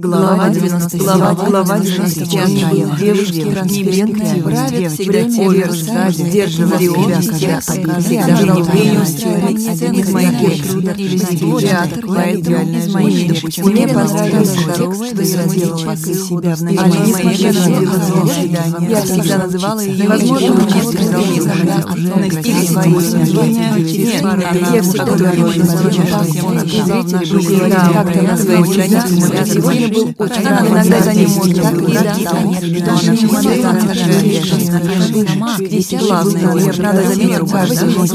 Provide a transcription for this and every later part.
Глава 97. Глава, глава 97. Девушки транспарентные правят всегда те сзади, сдерживали себя, когда всегда один из моих труда или театр, идеальная женщина. Мне понравилось здоровое, что я сделала себя в начале моей жизни. Я всегда называла ее возможно, мне сказал не но стиль своего Нет, я всегда говорила, что зрители как-то на своей странице сегодня был очень иногда за ним можно Здесь главное, надо заметить, у каждого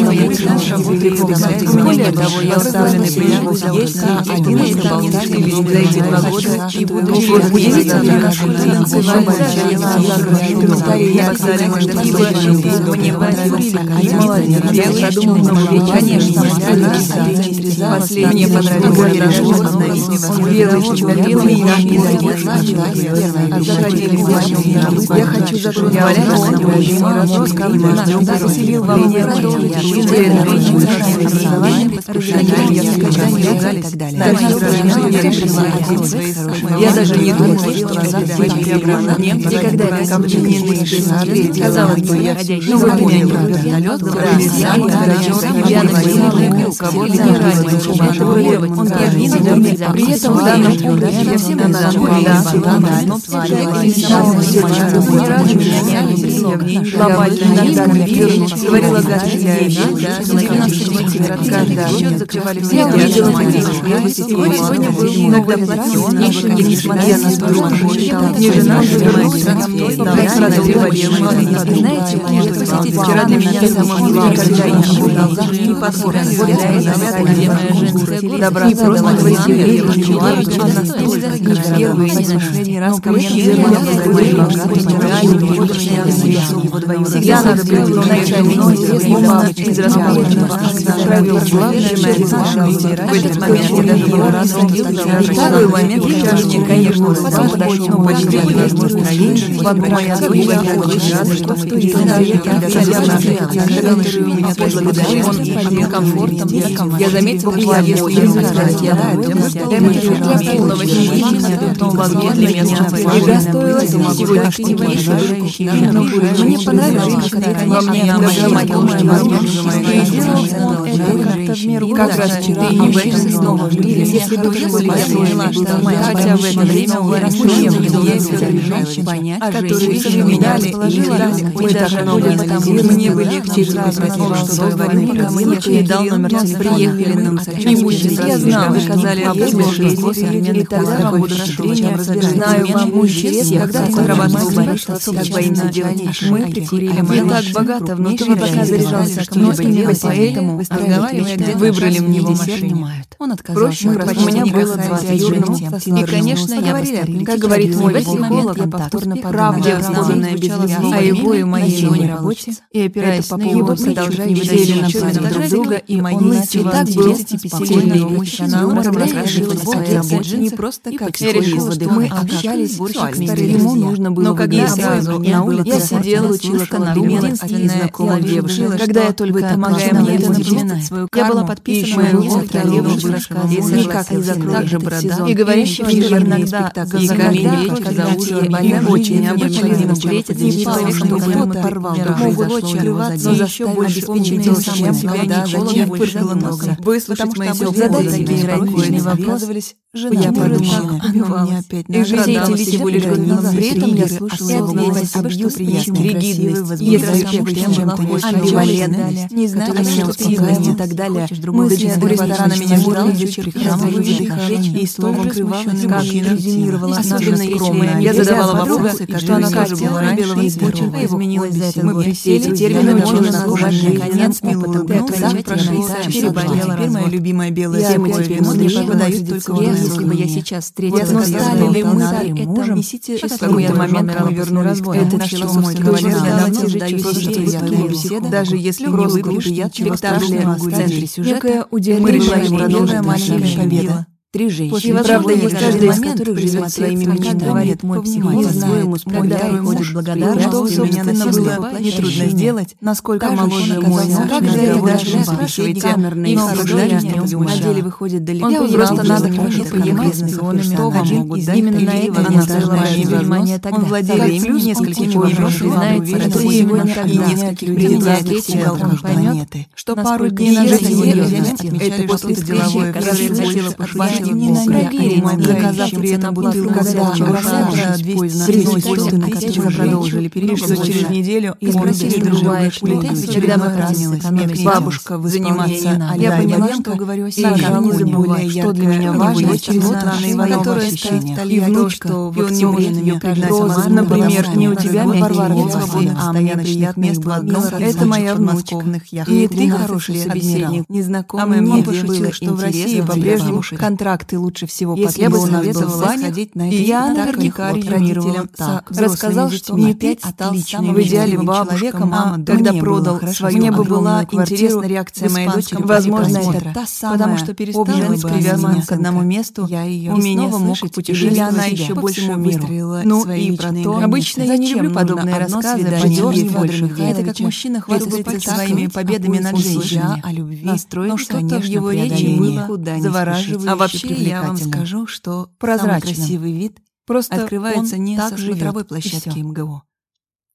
Более того, я оставленный прием есть один из дополнительных ведь за эти два года и буду удивительно, насколько я сказали, ибо мне понравилось, я продумал, конечно, последнее понравилось, белый, белый, я хочу я даже не думала, что никогда это ко мне не Казалось бы, я ну вы поняли, вертолет, я написала, у кого не ради, он при этом в данном случае говорила я увидела не вчера для меня я не добра просто говорить я хочу первые отношения раз ко мне Всегда надо быть вначале неизвестного, безрассудного, правил главное моя решение. В этот момент? Я даже его разродил. Второй момент, мне, конечно, сам подошел, но почти невозможно. Под моя друга, я очень рада, что в той Когда наши меня поблагодарил, он мне комфортом, я заметила, что если я сказать, я да, я то возможно, для меня Игра стоила сегодняшнего Мне понравилось, во мне как раз вчера и Бэйшн снова влюбились. Если бы я поняла, что хотя в это время у вас есть женщин, которые изменяли и даже мне бы легче жить о том, что говорим, пока мы не дал номер телефона. Приехали нам имущество. Я знал, вы сказали об этом, и тогда вам буду разбирать. Знаю, вам мужчин, когда зарабатывал что как боимся делать. Мы прикурили Я так богато, внутри пока заряжался что-нибудь поэтому выбрали мне машину. Он отказался. У меня было 20 жен. И, конечно, я повторила. Как говорит мой психолог, я повторно правда основанная без а его и моей не работе. И опираясь на его продолжаю усиленно друг друга, и мои мысли так был сильный мужчина. Он раскрашивал свою работу не просто как мы общались Ему нужно было Но когда сразу на улице, я сидела, учила комплименты единственная девушка. Когда я только помогая мне это начинать, я была подписана на несколько девушек, никак не закрою же борода. И говорящий, что иногда и очень необычно встретить не человек, что кто-то порвал, могут открываться, но еще больше увидел, чем когда зачем вышло много. Выслушать мои задать такие спокойные вопросы. Я подумала, оно мне опять. И жизнь всего лишь При этом я слушала его голос абьюз ригидность, если чем-то не амбивалентность, не знаю, активность и так далее. Мысли у ресторана меня ждал выдыхать и словом крывалась, как резюмировала наша скромная. Я задавала вопросы, что она хотела раньше и здорово изменилась за это. Мы все эти термины учили на уважение. Наконец, опытом. Это так прошли, переболела. Теперь моя любимая белая тема теперь мне подают только если бы я сейчас встретила стали ли мы мужем, в какой-то момент мы вернулись к этому нашего собственного лица, даже если не выпьешь, я чего страшного в центре сюжета, мы решаем продолжить маленькая победа. Три женщины. После есть каждый из которых живет своими мечтами. говорит мой психолог, по-своему справляет ходит благодарность. Что, Что, меня собственно, было нетрудно сделать, насколько моложе мой оказался как же это даже спрашиваете, не не смущал. На деле выходит далеко. Он Я просто что надо не хорошо персонами. персонами. Один из них Именно на это не не обращал обращал внимания внимания тогда. Он владеет им несколькими вопросами, знает, что что сегодня и нескольких он поймет, планеты. Что пару дней отмечали что что-то ты деловое, которое когда хотела пошутить отбавить не проверить, заказав при этом бутылку женщину, продолжили перерыв, что через неделю и спросили друг друга, что ты, когда мы расстались, бабушка заниматься Я поняла, что говорю себе, жалуюсь, более более что для меня важно, через нового которые ощущения. И внучка, и он не может ее мне розы, самому, например, не у тебя Волкова, свободных, а стояночных приятных мест в одном одно Это моя внучка. И ты 12 хороший собеседник. Незнакомая А мне мне пошутил, что в России по-прежнему послушать. контракты лучше всего Если бы подписывать советовала в банях, сходить на и я наверняка родителям так. Рассказал, что мне пять самым в идеале бабушка, мама, когда продал свою мне бы была интересна реакция моей дочери Возможно, это та самая, Потому что перестала быть привязана к одному месту, Я ее у меня мог путешествовать или она еще больше выстроила Ну свои и про то, обычно я не люблю подобные рассказы, Ефимовича больше. Это как мужчина хвастается своими победами над женщиной. о любви, но что-то в его речи было завораживающе спешить. А вообще я вам скажу, что Прозрачным. самый красивый вид Просто открывается не так со живет, смотровой площадки. МГУ.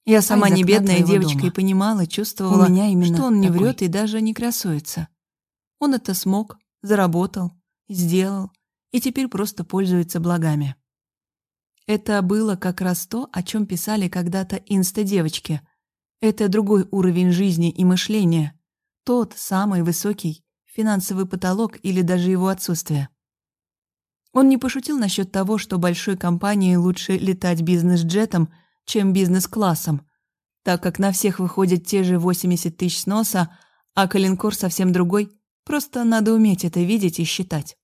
Я сама из не бедная девочка дома. и понимала, чувствовала, У меня что он не такой. врет и даже не красуется. Он это смог, заработал, сделал и теперь просто пользуется благами. Это было как раз то, о чем писали когда-то инста-девочки. Это другой уровень жизни и мышления. Тот самый высокий финансовый потолок или даже его отсутствие. Он не пошутил насчет того, что большой компании лучше летать бизнес-джетом, чем бизнес-классом, так как на всех выходят те же 80 тысяч сноса, а калинкор совсем другой, просто надо уметь это видеть и считать.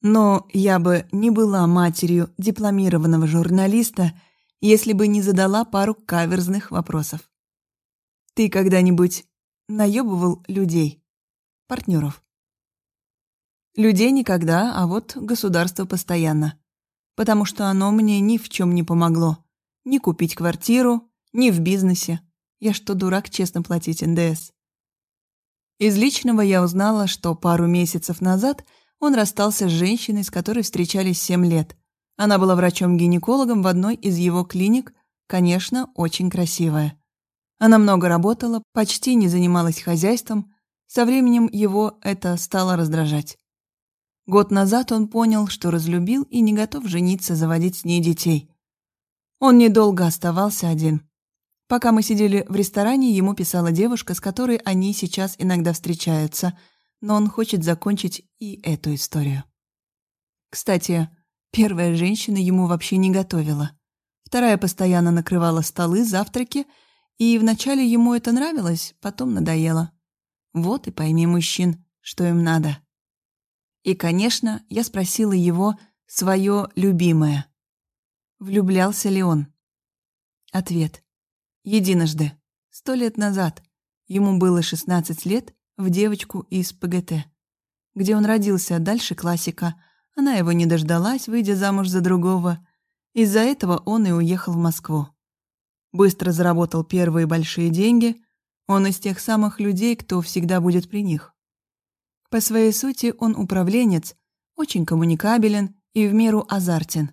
Но я бы не была матерью дипломированного журналиста, если бы не задала пару каверзных вопросов. Ты когда-нибудь наебывал людей, партнеров? Людей никогда, а вот государство постоянно. Потому что оно мне ни в чем не помогло. Ни купить квартиру, ни в бизнесе. Я что, дурак, честно платить НДС? Из личного я узнала, что пару месяцев назад он расстался с женщиной, с которой встречались 7 лет. Она была врачом-гинекологом в одной из его клиник, конечно, очень красивая. Она много работала, почти не занималась хозяйством, со временем его это стало раздражать. Год назад он понял, что разлюбил и не готов жениться, заводить с ней детей. Он недолго оставался один. Пока мы сидели в ресторане, ему писала девушка, с которой они сейчас иногда встречаются, но он хочет закончить и эту историю. Кстати, первая женщина ему вообще не готовила. Вторая постоянно накрывала столы, завтраки, и вначале ему это нравилось, потом надоело. Вот и пойми мужчин, что им надо. И, конечно, я спросила его свое любимое. Влюблялся ли он? Ответ. Единожды. Сто лет назад. Ему было 16 лет в девочку из ПГТ. Где он родился, дальше классика. Она его не дождалась, выйдя замуж за другого. Из-за этого он и уехал в Москву. Быстро заработал первые большие деньги. Он из тех самых людей, кто всегда будет при них. По своей сути он управленец, очень коммуникабелен и в меру азартен.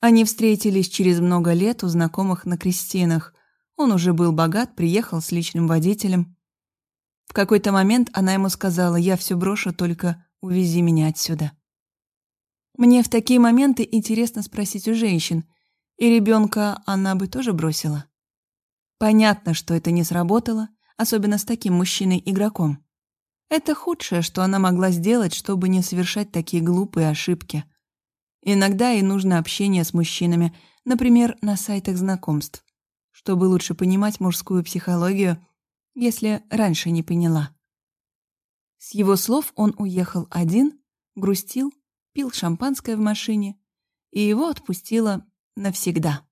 Они встретились через много лет у знакомых на крестинах. Он уже был богат, приехал с личным водителем. В какой-то момент она ему сказала, «Я все брошу, только увези меня отсюда». Мне в такие моменты интересно спросить у женщин, и ребенка она бы тоже бросила. Понятно, что это не сработало, особенно с таким мужчиной-игроком. Это худшее, что она могла сделать, чтобы не совершать такие глупые ошибки. Иногда ей нужно общение с мужчинами, например, на сайтах знакомств, чтобы лучше понимать мужскую психологию, если раньше не поняла. С его слов он уехал один, грустил, пил шампанское в машине, и его отпустило навсегда.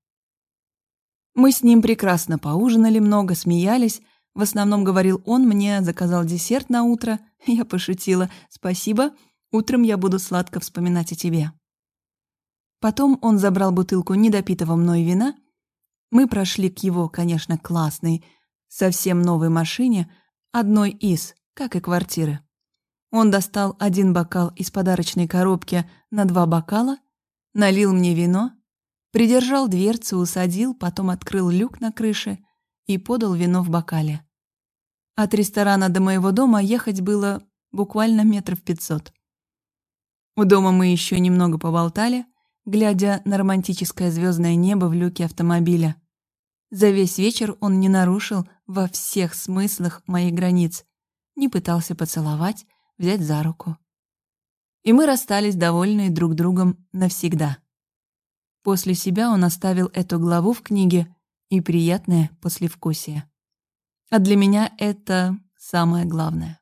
Мы с ним прекрасно поужинали, много смеялись, в основном говорил он мне, заказал десерт на утро. Я пошутила. Спасибо. Утром я буду сладко вспоминать о тебе». Потом он забрал бутылку недопитого мной вина. Мы прошли к его, конечно, классной, совсем новой машине, одной из, как и квартиры. Он достал один бокал из подарочной коробки на два бокала, налил мне вино, придержал дверцу, усадил, потом открыл люк на крыше и подал вино в бокале. От ресторана до моего дома ехать было буквально метров пятьсот. У дома мы еще немного поболтали, глядя на романтическое звездное небо в люке автомобиля. За весь вечер он не нарушил во всех смыслах моих границ, не пытался поцеловать, взять за руку. И мы расстались довольные друг другом навсегда. После себя он оставил эту главу в книге и приятное послевкусие. А для меня это самое главное.